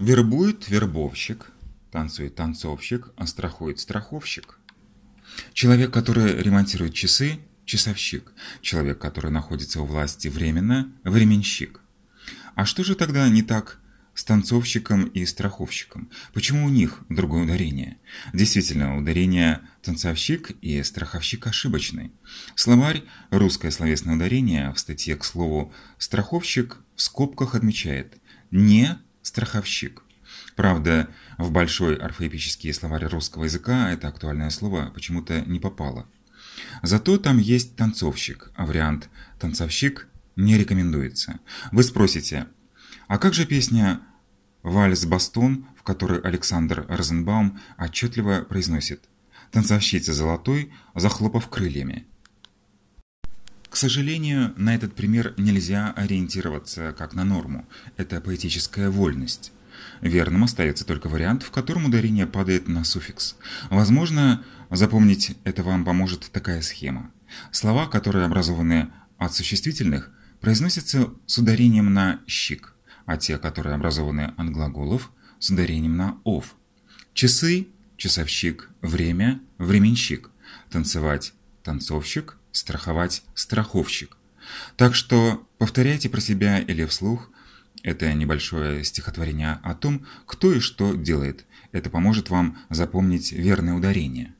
Вербует вербовщик, танцует танцовщик, а страхует страховщик. Человек, который ремонтирует часы – часовщик. Человек, который находится у власти временно – временщик. А что же тогда не так с танцовщиком и страховщиком? Почему у них другое ударение? Действительно, ударение танцовщик и страховщик ошибочны. Словарь «Русское словесное ударение» в статье, к слову, страховщик в скобках отмечает «не страховщик». Правда, в большой орфоэпический словарь русского языка это актуальное слово почему-то не попало. Зато там есть танцовщик, а вариант танцовщик не рекомендуется. Вы спросите, а как же песня «Вальс-бастон», в которой Александр Розенбаум отчетливо произносит «Танцовщица золотой, захлопав крыльями». К сожалению, на этот пример нельзя ориентироваться как на норму. Это поэтическая вольность. Верным остается только вариант, в котором ударение падает на суффикс. Возможно, запомнить это вам поможет такая схема. Слова, которые образованы от существительных, произносятся с ударением на «щик», а те, которые образованы от глаголов, с ударением на «ов». Часы – часовщик, время – временщик, танцевать – танцовщик, страховать – страховщик. Так что повторяйте про себя или вслух это небольшое стихотворение о том, кто и что делает. Это поможет вам запомнить верное ударение.